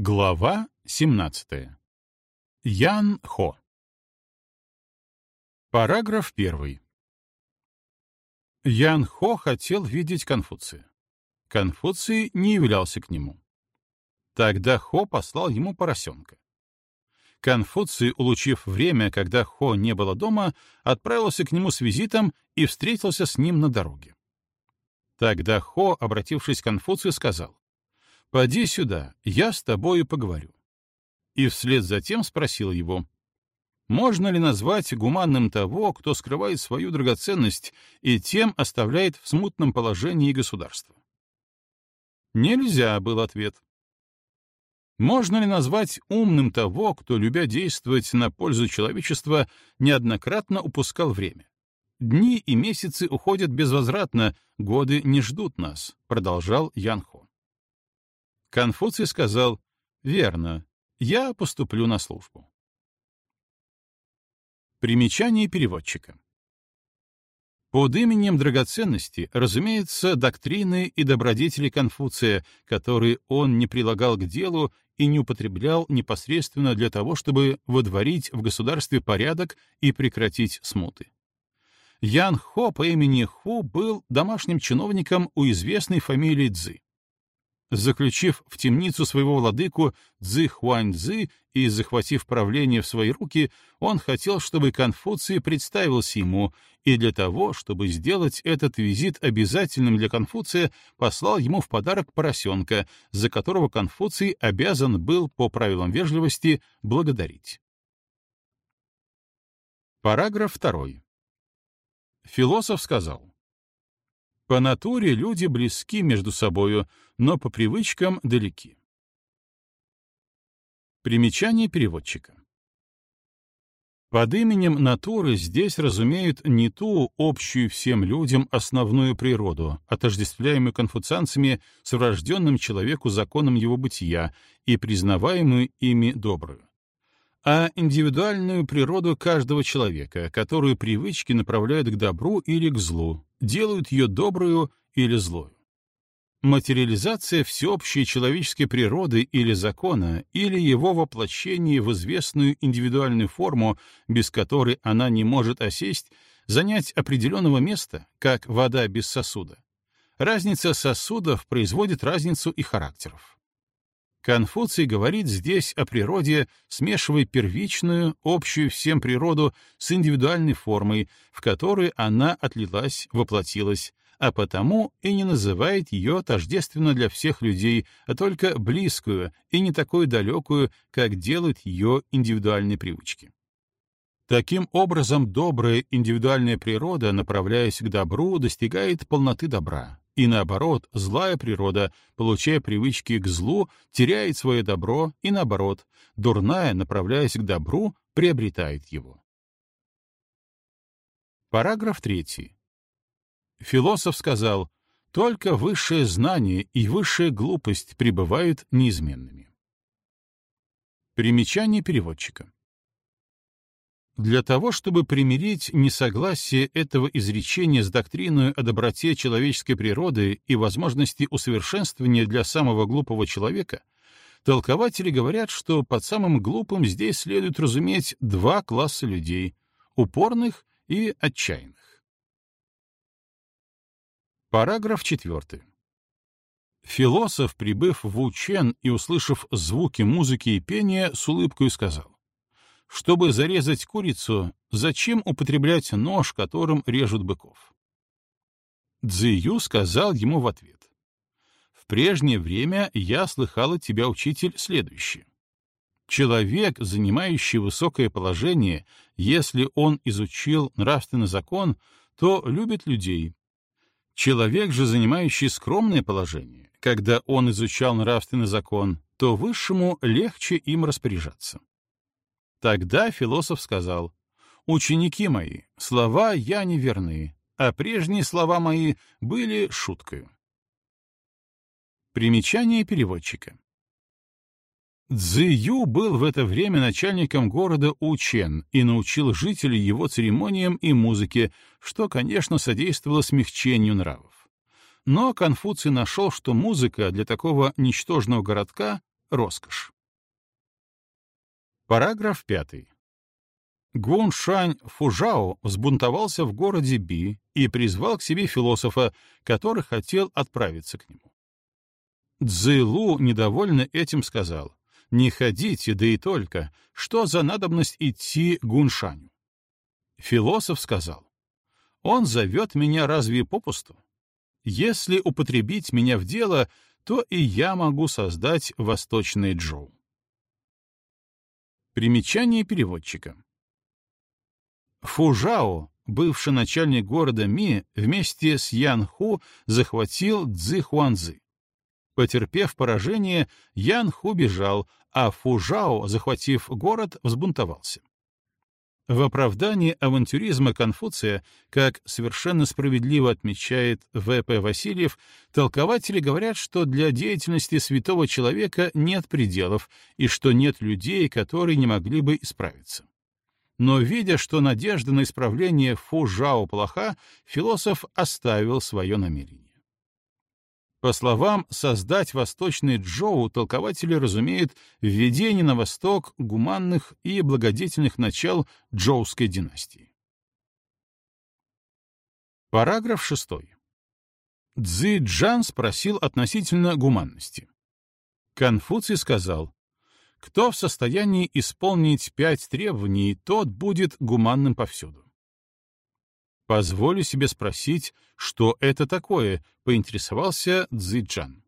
Глава 17. Ян Хо. Параграф 1. Ян Хо хотел видеть Конфуция. Конфуций не являлся к нему. Тогда Хо послал ему поросенка. Конфуций, улучив время, когда Хо не было дома, отправился к нему с визитом и встретился с ним на дороге. Тогда Хо, обратившись к Конфуцию, сказал, «Поди сюда, я с тобою поговорю». И вслед за тем спросил его, «Можно ли назвать гуманным того, кто скрывает свою драгоценность и тем оставляет в смутном положении государство?» «Нельзя», — был ответ. Можно ли назвать умным того, кто, любя действовать на пользу человечества, неоднократно упускал время? Дни и месяцы уходят безвозвратно, годы не ждут нас, продолжал Янхо. Конфуций сказал, «Верно, я поступлю на службу». Примечание переводчика. Под именем драгоценности, разумеется, доктрины и добродетели Конфуция, которые он не прилагал к делу и не употреблял непосредственно для того, чтобы водворить в государстве порядок и прекратить смуты. Ян Хо по имени Ху был домашним чиновником у известной фамилии Цзы. Заключив в темницу своего владыку Цзы Хуань Цзы и захватив правление в свои руки, он хотел, чтобы Конфуций представился ему, и для того, чтобы сделать этот визит обязательным для Конфуция, послал ему в подарок поросенка, за которого Конфуций обязан был по правилам вежливости благодарить. Параграф 2. Философ сказал, по натуре люди близки между собою, но по привычкам далеки. Примечание переводчика. Под именем натуры здесь разумеют не ту общую всем людям основную природу, отождествляемую конфуцианцами с врожденным человеку законом его бытия и признаваемую ими добрую а индивидуальную природу каждого человека, которую привычки направляют к добру или к злу, делают ее добрую или злую. Материализация всеобщей человеческой природы или закона, или его воплощение в известную индивидуальную форму, без которой она не может осесть, занять определенного места, как вода без сосуда. Разница сосудов производит разницу и характеров. Конфуций говорит здесь о природе, смешивая первичную, общую всем природу с индивидуальной формой, в которой она отлилась, воплотилась, а потому и не называет ее тождественно для всех людей, а только близкую и не такую далекую, как делают ее индивидуальные привычки. Таким образом, добрая индивидуальная природа, направляясь к добру, достигает полноты добра, и наоборот, злая природа, получая привычки к злу, теряет свое добро, и наоборот, дурная, направляясь к добру, приобретает его. Параграф 3. Философ сказал, только высшее знание и высшая глупость пребывают неизменными. Примечание переводчика. Для того, чтобы примирить несогласие этого изречения с доктриной о доброте человеческой природы и возможности усовершенствования для самого глупого человека, толкователи говорят, что под самым глупым здесь следует разуметь два класса людей — упорных и отчаянных. Параграф 4. Философ, прибыв в Учен и услышав звуки музыки и пения, с улыбкой сказал, чтобы зарезать курицу, зачем употреблять нож, которым режут быков? Цзию сказал ему в ответ. В прежнее время я слыхал от тебя, учитель, следующее. Человек, занимающий высокое положение, если он изучил нравственный закон, то любит людей. Человек же, занимающий скромное положение, когда он изучал нравственный закон, то высшему легче им распоряжаться. Тогда философ сказал, «Ученики мои, слова я неверны, а прежние слова мои были шуткою». Примечание переводчика. Цзю был в это время начальником города Учен и научил жителей его церемониям и музыке, что, конечно, содействовало смягчению нравов. Но Конфуций нашел, что музыка для такого ничтожного городка роскошь. Параграф 5. Гун Шань Фужао взбунтовался в городе Би и призвал к себе философа, который хотел отправиться к нему. Цзилу, недовольно этим, сказал, «Не ходите, да и только, что за надобность идти Гуншаню?» Философ сказал, «Он зовет меня разве попусту? Если употребить меня в дело, то и я могу создать восточный Джоу». Примечание переводчика. Фужао, бывший начальник города Ми, вместе с Ян Ху захватил Цзи Хуанзы. Потерпев поражение, Ян Ху бежал, а Фужао, захватив город, взбунтовался. В оправдании авантюризма Конфуция, как совершенно справедливо отмечает В.П. Васильев, толкователи говорят, что для деятельности святого человека нет пределов и что нет людей, которые не могли бы исправиться. Но, видя, что надежда на исправление Фу Жао плоха, философ оставил свое намерение. По словам «создать восточный Джоу» толкователи разумеют введение на восток гуманных и благодетельных начал Джоуской династии. Параграф 6. Цзи Джан спросил относительно гуманности. Конфуций сказал, «Кто в состоянии исполнить пять требований, тот будет гуманным повсюду». Позволю себе спросить, что это такое, поинтересовался Цзиджан.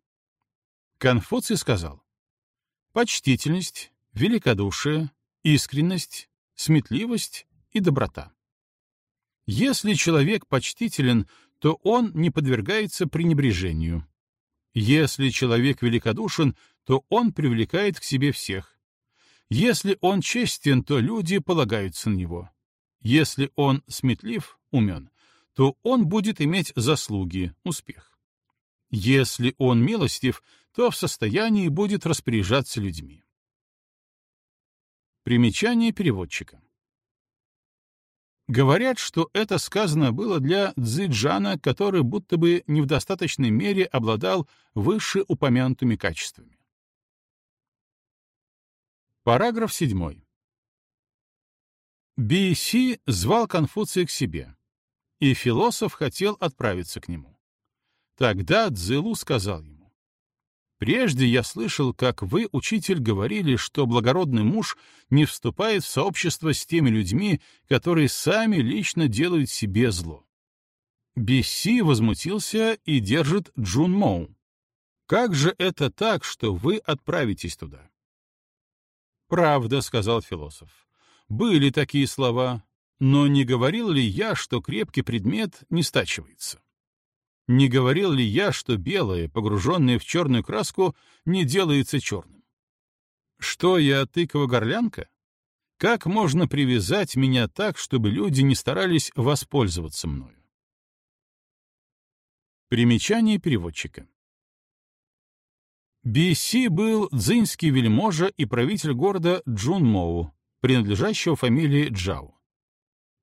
Конфуций сказал, почтительность, великодушие, искренность, сметливость и доброта. Если человек почтителен, то он не подвергается пренебрежению. Если человек великодушен, то он привлекает к себе всех. Если он честен, то люди полагаются на него. Если он сметлив, умен, то он будет иметь заслуги, успех. Если он милостив, то в состоянии будет распоряжаться людьми. Примечание переводчика. Говорят, что это сказано было для Цзиджана, который будто бы не в достаточной мере обладал вышеупомянутыми качествами. Параграф 7. Би-Си звал Конфуция к себе, и философ хотел отправиться к нему. Тогда Цзилу сказал ему, «Прежде я слышал, как вы, учитель, говорили, что благородный муж не вступает в сообщество с теми людьми, которые сами лично делают себе зло». Бесси возмутился и держит Джун Моу. «Как же это так, что вы отправитесь туда?» «Правда», — сказал философ. Были такие слова, но не говорил ли я, что крепкий предмет не стачивается? Не говорил ли я, что белое, погруженное в черную краску, не делается черным? Что я, тыкова-горлянка? Как можно привязать меня так, чтобы люди не старались воспользоваться мною? Примечание переводчика. Биси был цзиньский вельможа и правитель города Чжунмоу, принадлежащего фамилии Чжао.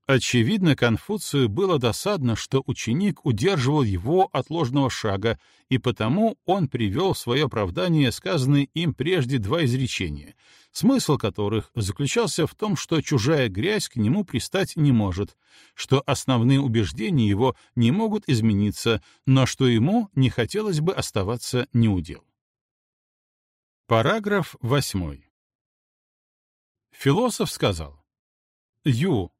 Очевидно, Конфуцию было досадно, что ученик удерживал его от ложного шага, и потому он привел в свое оправдание сказанные им прежде два изречения, смысл которых заключался в том, что чужая грязь к нему пристать не может, что основные убеждения его не могут измениться, но что ему не хотелось бы оставаться неудел. Параграф восьмой. Философ сказал, «Ю,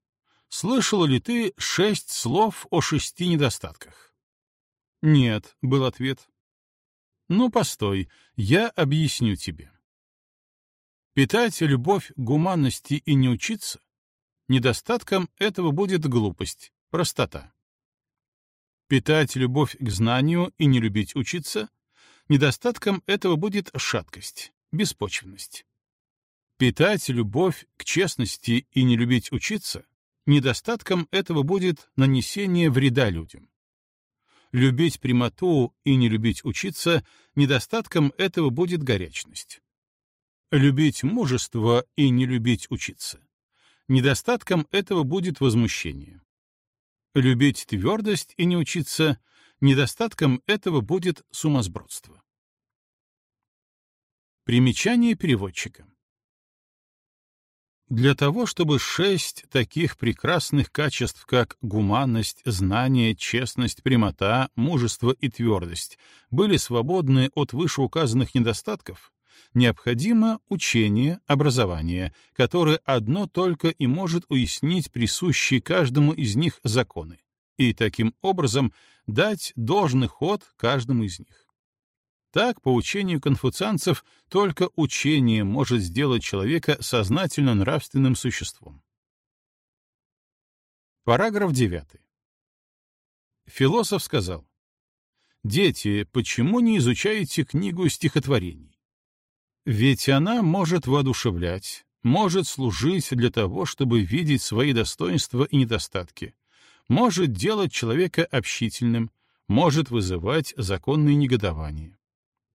слышал ли ты шесть слов о шести недостатках?» «Нет», — был ответ. «Ну, постой, я объясню тебе. Питать любовь гуманности и не учиться — недостатком этого будет глупость, простота. Питать любовь к знанию и не любить учиться — недостатком этого будет шаткость, беспочвенность. Питать любовь к честности и не любить учиться, недостатком этого будет нанесение вреда людям. Любить прямоту и не любить учиться, недостатком этого будет горячность. Любить мужество и не любить учиться. Недостатком этого будет возмущение. Любить твердость и не учиться, недостатком этого будет сумасбродство. Примечание переводчика. Для того, чтобы шесть таких прекрасных качеств, как гуманность, знание, честность, прямота, мужество и твердость, были свободны от вышеуказанных недостатков, необходимо учение, образование, которое одно только и может уяснить присущие каждому из них законы, и таким образом дать должный ход каждому из них. Так, по учению конфуцианцев, только учение может сделать человека сознательно нравственным существом. Параграф 9. Философ сказал, «Дети, почему не изучаете книгу стихотворений? Ведь она может воодушевлять, может служить для того, чтобы видеть свои достоинства и недостатки, может делать человека общительным, может вызывать законные негодования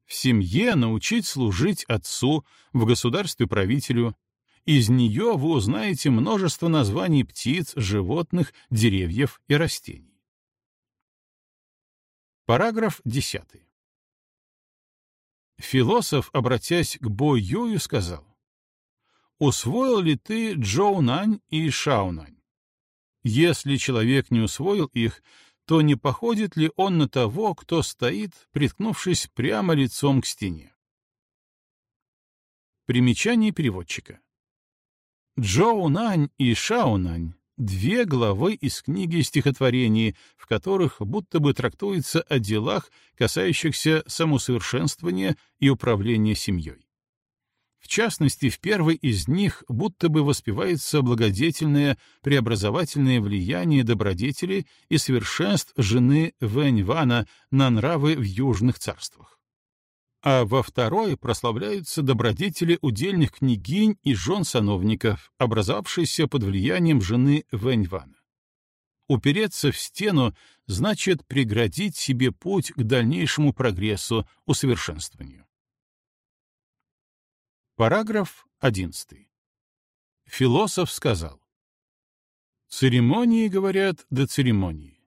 в семье научить служить отцу, в государстве правителю. Из нее вы узнаете множество названий птиц, животных, деревьев и растений. Параграф 10. Философ, обратясь к Бо Юю, сказал, «Усвоил ли ты Джоунань и Шаунань? Если человек не усвоил их, то не походит ли он на того, кто стоит, приткнувшись прямо лицом к стене? Примечание переводчика. Джоунань и Шаунань — две главы из книги стихотворений, в которых будто бы трактуется о делах, касающихся самосовершенствования и управления семьей. В частности, в первой из них будто бы воспевается благодетельное преобразовательное влияние добродетели и совершенств жены Вэньвана на нравы в южных царствах. А во второй прославляются добродетели удельных княгинь и жен сановников, образовавшиеся под влиянием жены Вэньвана. Упереться в стену значит преградить себе путь к дальнейшему прогрессу, усовершенствованию. Параграф 11. Философ сказал. Церемонии, говорят, до церемонии.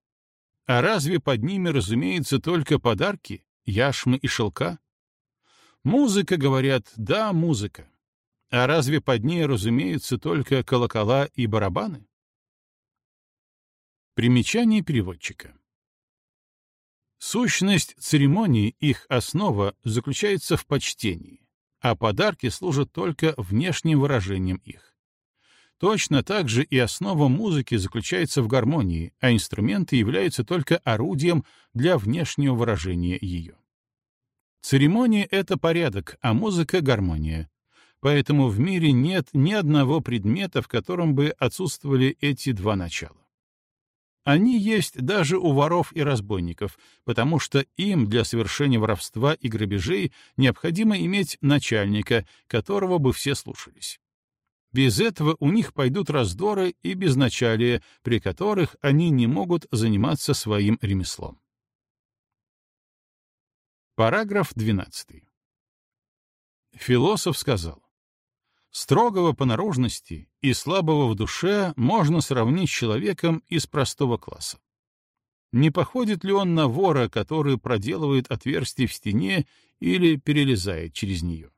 А разве под ними, разумеется, только подарки, яшмы и шелка? Музыка, говорят, да, музыка. А разве под ней, разумеется, только колокола и барабаны? Примечание переводчика. Сущность церемонии, их основа, заключается в почтении а подарки служат только внешним выражением их. Точно так же и основа музыки заключается в гармонии, а инструменты являются только орудием для внешнего выражения ее. Церемония — это порядок, а музыка — гармония. Поэтому в мире нет ни одного предмета, в котором бы отсутствовали эти два начала. Они есть даже у воров и разбойников, потому что им для совершения воровства и грабежей необходимо иметь начальника, которого бы все слушались. Без этого у них пойдут раздоры и безначалие, при которых они не могут заниматься своим ремеслом. Параграф 12. Философ сказал, Строгого по наружности и слабого в душе можно сравнить с человеком из простого класса. Не походит ли он на вора, который проделывает отверстие в стене или перелезает через нее?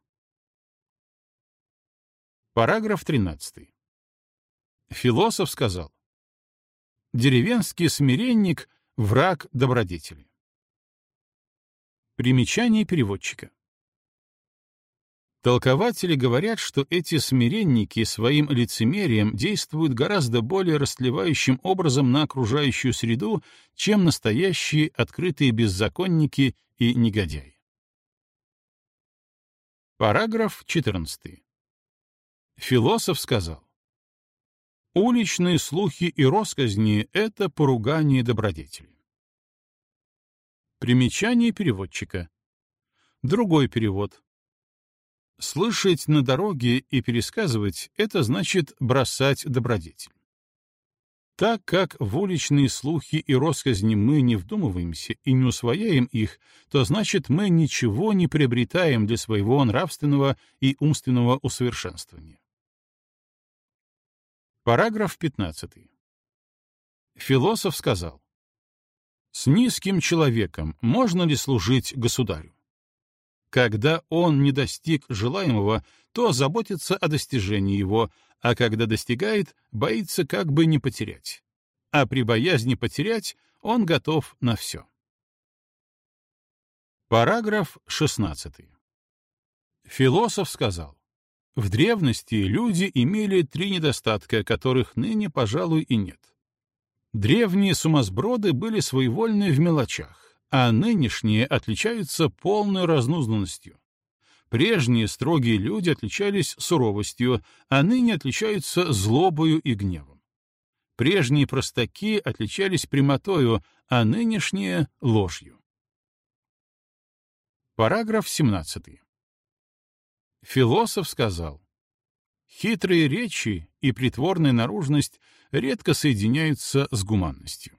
Параграф 13. Философ сказал, «Деревенский смиренник — враг добродетели». Примечание переводчика. Толкователи говорят, что эти смиренники своим лицемерием действуют гораздо более растлевающим образом на окружающую среду, чем настоящие открытые беззаконники и негодяи. Параграф 14. Философ сказал, «Уличные слухи и росказни — это поругание добродетели». Примечание переводчика. Другой перевод. Слышать на дороге и пересказывать — это значит бросать добродетель. Так как в уличные слухи и россказни мы не вдумываемся и не усвояем их, то значит мы ничего не приобретаем для своего нравственного и умственного усовершенствования. Параграф 15. Философ сказал, «С низким человеком можно ли служить государю?» Когда он не достиг желаемого, то заботится о достижении его, а когда достигает, боится как бы не потерять. А при боязни потерять он готов на все. Параграф 16. Философ сказал, в древности люди имели три недостатка, которых ныне, пожалуй, и нет. Древние сумасброды были своевольны в мелочах, а нынешние отличаются полной разнузданностью. Прежние строгие люди отличались суровостью, а ныне отличаются злобою и гневом. Прежние простаки отличались прямотою, а нынешние — ложью. Параграф 17. Философ сказал, «Хитрые речи и притворная наружность редко соединяются с гуманностью».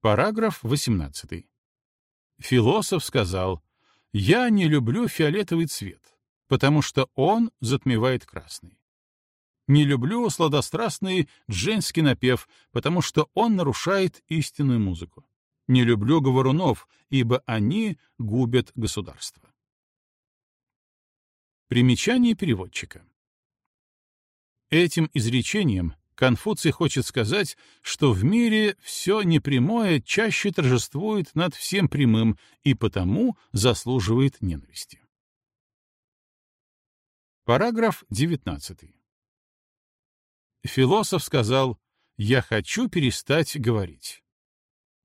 Параграф 18. Философ сказал, «Я не люблю фиолетовый цвет, потому что он затмевает красный. Не люблю сладострастный женский напев, потому что он нарушает истинную музыку. Не люблю говорунов, ибо они губят государство. Примечание переводчика. Этим изречением Конфуций хочет сказать, что в мире все непрямое чаще торжествует над всем прямым и потому заслуживает ненависти. Параграф 19. Философ сказал «Я хочу перестать говорить».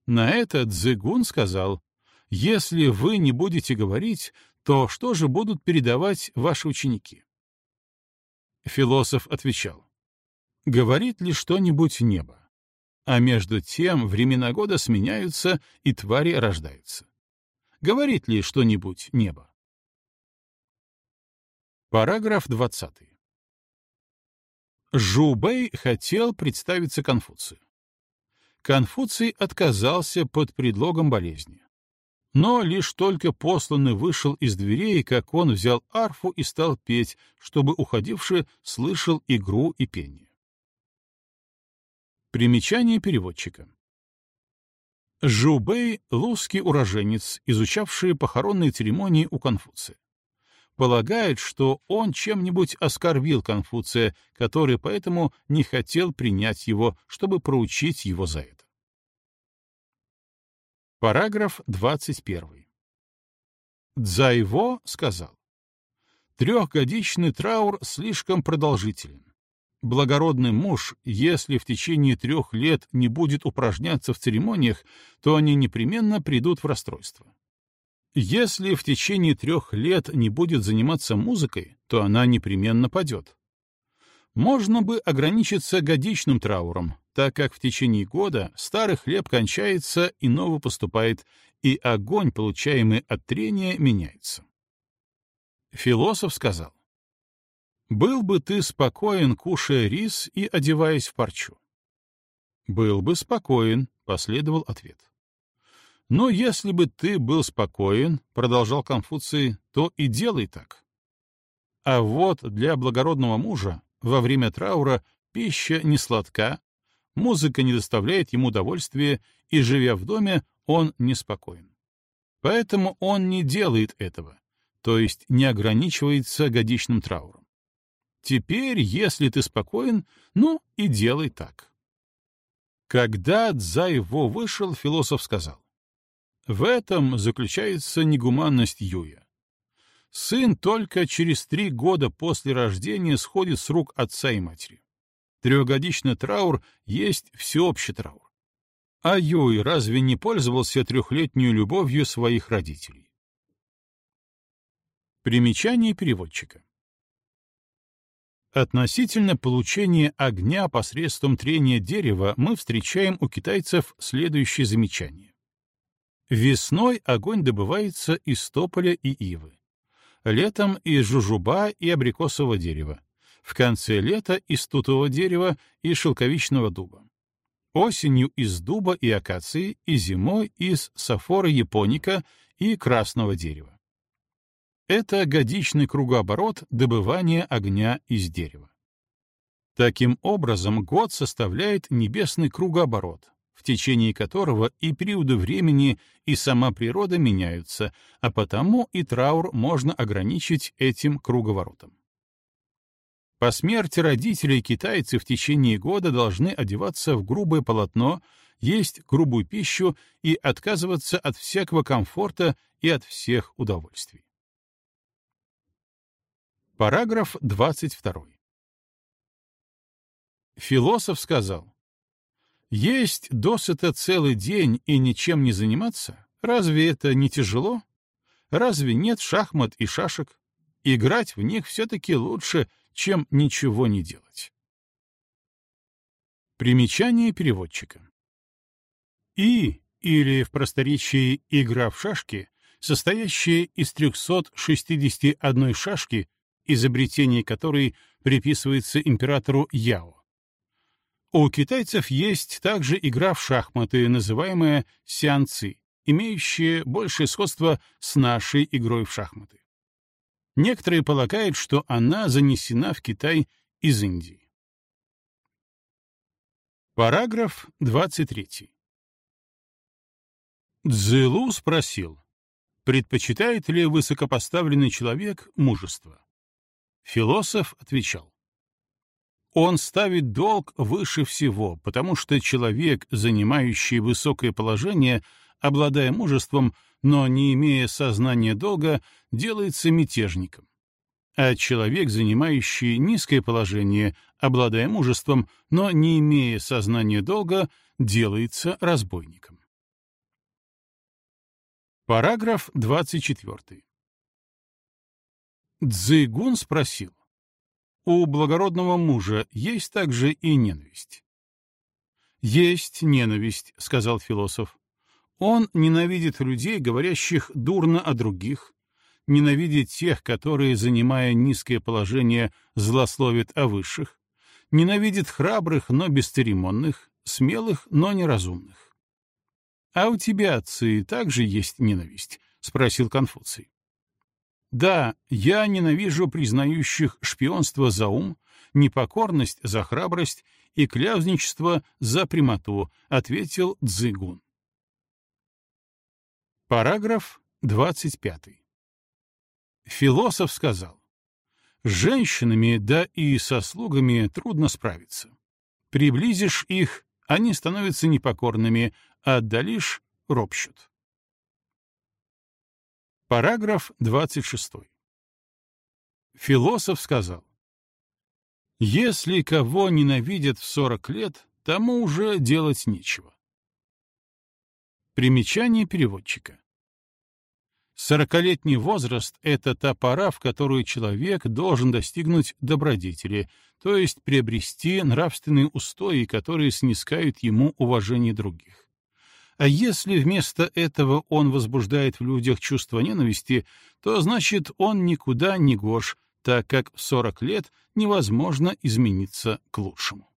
На это Цзыгун сказал, «Если вы не будете говорить, то что же будут передавать ваши ученики?» Философ отвечал, «Говорит ли что-нибудь небо? А между тем времена года сменяются, и твари рождаются. Говорит ли что-нибудь небо?» Параграф 20. Жубэй хотел представиться Конфуцию. Конфуций отказался под предлогом болезни. Но лишь только посланный вышел из дверей, как он взял арфу и стал петь, чтобы уходивший слышал игру и пение. Примечание переводчика. Жубей — лузский уроженец, изучавший похоронные церемонии у Конфуция. Полагает, что он чем-нибудь оскорбил Конфуция, который поэтому не хотел принять его, чтобы проучить его за это. Параграф 21. Дзайво сказал, «Трехгодичный траур слишком продолжителен. Благородный муж, если в течение трех лет не будет упражняться в церемониях, то они непременно придут в расстройство. Если в течение трех лет не будет заниматься музыкой, то она непременно падет. Можно бы ограничиться годичным трауром, так как в течение года старый хлеб кончается и новый поступает, и огонь, получаемый от трения, меняется. Философ сказал, «Был бы ты спокоен, кушая рис и одеваясь в парчу». «Был бы спокоен», — последовал ответ. «Но если бы ты был спокоен», — продолжал Конфуций, — «то и делай так». А вот для благородного мужа во время траура пища не сладка, музыка не доставляет ему удовольствия, и, живя в доме, он неспокоен. Поэтому он не делает этого, то есть не ограничивается годичным трауром. Теперь, если ты спокоен, ну и делай так. Когда Дзайво вышел, философ сказал, «В этом заключается негуманность Юя. Сын только через три года после рождения сходит с рук отца и матери. Трехгодичный траур есть всеобщий траур. А Юй разве не пользовался трехлетнюю любовью своих родителей? Примечание переводчика. Относительно получения огня посредством трения дерева мы встречаем у китайцев следующее замечание. Весной огонь добывается из тополя и ивы. Летом из жужуба и абрикосового дерева в конце лета из тутового дерева и шелковичного дуба. Осенью из дуба и акации, и зимой из сафора японика и красного дерева. Это годичный кругооборот добывания огня из дерева. Таким образом, год составляет небесный кругооборот, в течение которого и периоды времени, и сама природа меняются, а потому и траур можно ограничить этим круговоротом. По смерти родителей китайцы в течение года должны одеваться в грубое полотно, есть грубую пищу и отказываться от всякого комфорта и от всех удовольствий. Параграф 22. Философ сказал, «Есть досыта целый день и ничем не заниматься? Разве это не тяжело? Разве нет шахмат и шашек? Играть в них все-таки лучше, чем ничего не делать». Примечание переводчика. И, или в просторечии «игра в шашки», состоящая из 361 шашки, изобретение которой приписывается императору Яо. У китайцев есть также игра в шахматы, называемая сианци, имеющая большее сходство с нашей игрой в шахматы. Некоторые полагают, что она занесена в Китай из Индии. Параграф 23. Цзэлу спросил, предпочитает ли высокопоставленный человек мужество? Философ отвечал, он ставит долг выше всего, потому что человек, занимающий высокое положение, обладая мужеством, но не имея сознания долга, делается мятежником. А человек, занимающий низкое положение, обладая мужеством, но не имея сознания долга, делается разбойником. Параграф 24. Цзыгун спросил. У благородного мужа есть также и ненависть. «Есть ненависть», — сказал философ. «Он ненавидит людей, говорящих дурно о других, ненавидит тех, которые, занимая низкое положение, злословят о высших, ненавидит храбрых, но бесцеремонных, смелых, но неразумных. «А у тебя, отцы, также есть ненависть?» — спросил Конфуций. «Да, я ненавижу признающих шпионство за ум, непокорность за храбрость и кляузничество за прямоту», — ответил Цзыгун. Параграф 25. Философ сказал, «С женщинами, да и со слугами трудно справиться. Приблизишь их, они становятся непокорными, а отдалишь — ропщут. Параграф 26. Философ сказал, «Если кого ненавидят в сорок лет, тому уже делать нечего». Примечание переводчика. Сорокалетний возраст — это та пора, в которую человек должен достигнуть добродетели, то есть приобрести нравственные устои, которые снискают ему уважение других. А если вместо этого он возбуждает в людях чувство ненависти, то значит он никуда не гош, так как в 40 лет невозможно измениться к лучшему.